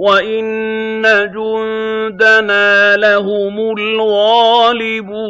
وَإِنَّ جُندَنَا لَهُمُ الْغَالِبُونَ